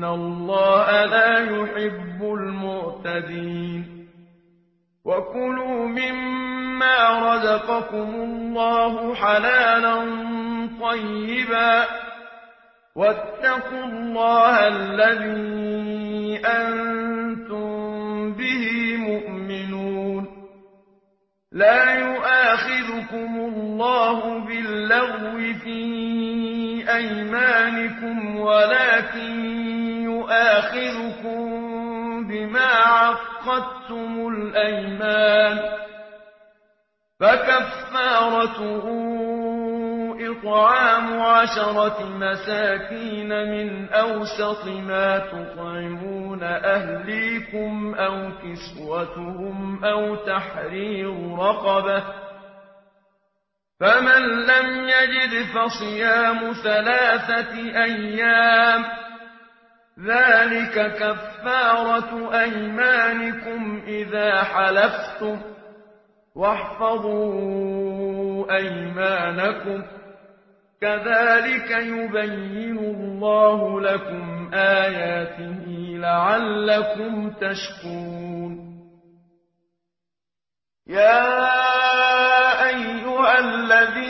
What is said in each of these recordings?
إِنَّ اللَّهَ لَا يُحِبُّ الْمُعْتَدِينَ وَكُلُوا مِمَّا رَزَقَكُمُ اللَّهُ حَلَالًا طَيِّبًا ۚ وَاتَّقُوا اللَّهَ الَّذِي أَنتُم بِهِ مُؤْمِنُونَ لَا يُؤَاخِذُكُمُ اللَّهُ بِاللَّغْوِ فِي أَيْمَانِكُمْ وَلَٰكِن يُؤَاخِذُكُم بِمَا عَقَّدتُّمُ الْأَيْمَانَ ۖ فَكَفَّارَتُهُ إِطْعَامُ عَشَرَةِ مَسَاكِينَ مِنْ أَوْسَطِ مَا تُطْعِمُونَ أَهْلِيكُمْ أَوْ كِسْوَتُهُمْ أَوْ تَحْرِيرُ رَقَبَةٍ ۖ فَمَن لَّمْ يَجِدْ فَصِيَامُ ثَلَاثَةِ أَيَّامٍ ۚ ذَٰلِكَ كَفَّارَةُ أَيْمَانِكُمْ إِذَا حَلَفْتُمْ ۚ. وَاحْفَظُوا أَيْمَانَكُمْ ۚ. كَذَٰلِكَ يُبَيِّنُ اللَّهُ لَكُمْ آيَاتِهِ لَعَلَّكُمْ تَشْكُرُونَ. يَا أَيُّهَا الَّذِينَ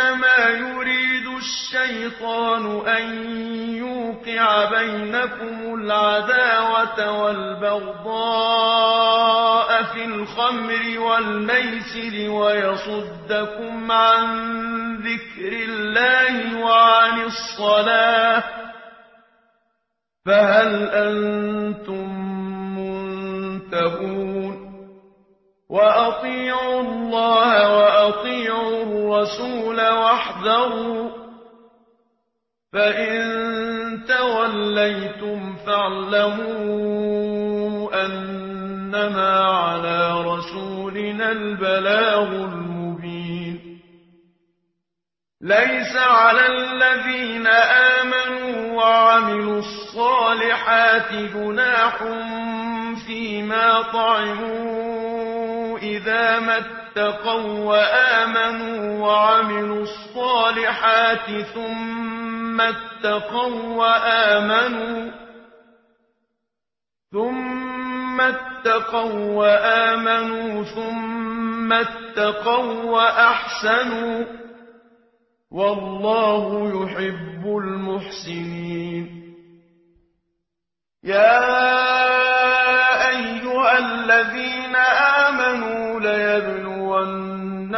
إِنَّمَا يُرِيدُ الشَّيْطَانُ أَن يُوقِعَ بَيْنَكُمُ الْعَدَاوَةَ وَالْبَغْضَاءَ فِي الْخَمْرِ وَالْمَيْسِرِ وَيَصُدَّكُمْ عَن ذِكْرِ اللَّهِ وَعَنِ الصَّلَاةِ ۖ فَهَلْ أَنتُم مُّنتَهُونَ وَأَطِيعُوا اللَّهَ وَأَطِيعُوا الرَّسُولَ وَاحْذَرُوا ۚ فَإِن تَوَلَّيْتُمْ فَاعْلَمُوا أَنَّمَا عَلَىٰ رَسُولِنَا الْبَلَاغُ الْمُبِينُ. لَيْسَ عَلَى الَّذِينَ آمَنُوا وَعَمِلُوا الصَّالِحَاتِ جُنَاحٌ فِيمَا طَعِمُوا إِذَا مَا اتَّقَوا وَّآمَنُوا وَعَمِلُوا الصَّالِحَاتِ ثُمَّ اتَّقَوا وَّآمَنُوا ثُمَّ اتَّقَوا وَّأَحْسَنُوا ۗ وَاللَّهُ يُحِبُّ الْمُحْسِنِينَ يَا أَيُّهَا الَّذِينَ آمَنُوا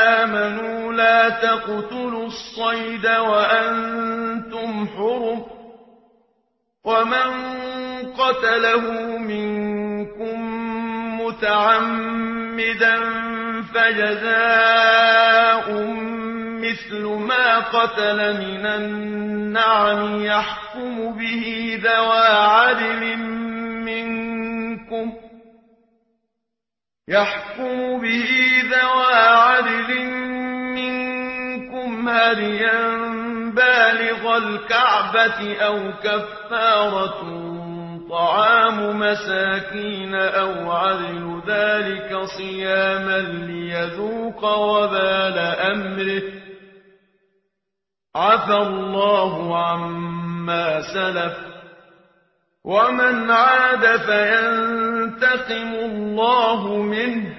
آمَنُوا لَا تَقْتُلُوا الصَّيْدَ وَأَنتُمْ حُرُمٌ ۚ وَمَن قَتَلَهُ مِنكُم مُّتَعَمِّدًا فَجَزَاءٌ مِّثْلُ مَا قَتَلَ مِنَ النَّعَمِ يَحْكُمُ بِهِ ذَوَا هَدْيًا بَالِغَ الْكَعْبَةِ أَوْ كَفَّارَةٌ طَعَامُ مَسَاكِينَ أَوْ عَدْلُ ذَٰلِكَ صِيَامًا لِّيَذُوقَ وَبَالَ أَمْرِهِ ۗ. عَفَا اللَّهُ عَمَّا ما سلف. ومن عاد فينتقم الله منه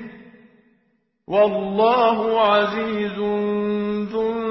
والله عزيز ذو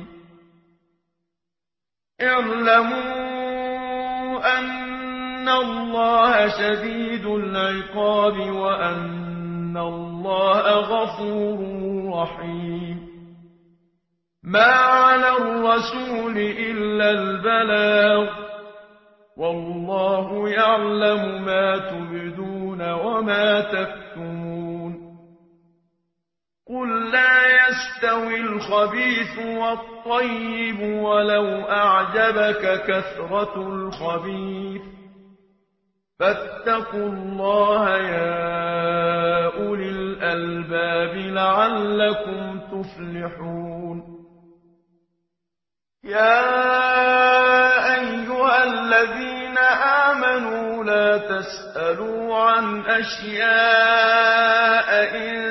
اعْلَمُوا أَنَّ اللَّهَ شَدِيدُ الْعِقَابِ وَأَنَّ اللَّهَ غَفُورٌ رَّحِيمٌ. مَا عَلَى الرَّسُولِ إِلَّا الْبَلَاغُ وَاللَّهُ يَعْلَمُ مَا تُبْدُونَ وَمَا تَكْتُمُونَ. قل لا يستوي الخبيث والطيب ولو أعجبك كثرة الخبيث فاتقوا الله يا أولي الألباب لعلكم تفلحون يا أيها الذين آمنوا لا تسألوا عن أشياء إن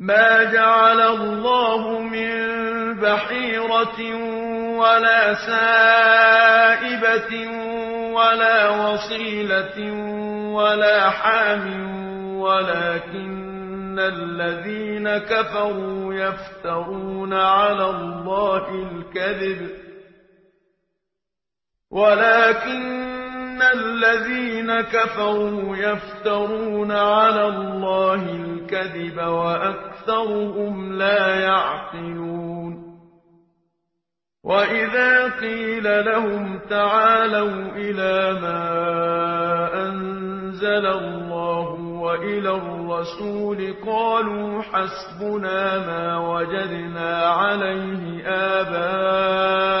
ما جعل الله من بحيرة ولا سائبة ولا وصيلة ولا حام ولكن الذين كفروا يفترون على الله الكذب ولكن الذين كفروا يفترون على الله الكذب وأكثر أكثرهم لا يعقلون وإذا قيل لهم تعالوا إلى ما أنزل الله وإلى الرسول قالوا حسبنا ما وجدنا عليه آباءنا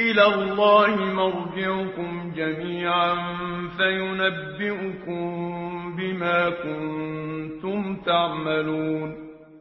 إلى الله مرجعكم جميعا فينبئكم بما كنتم تعملون.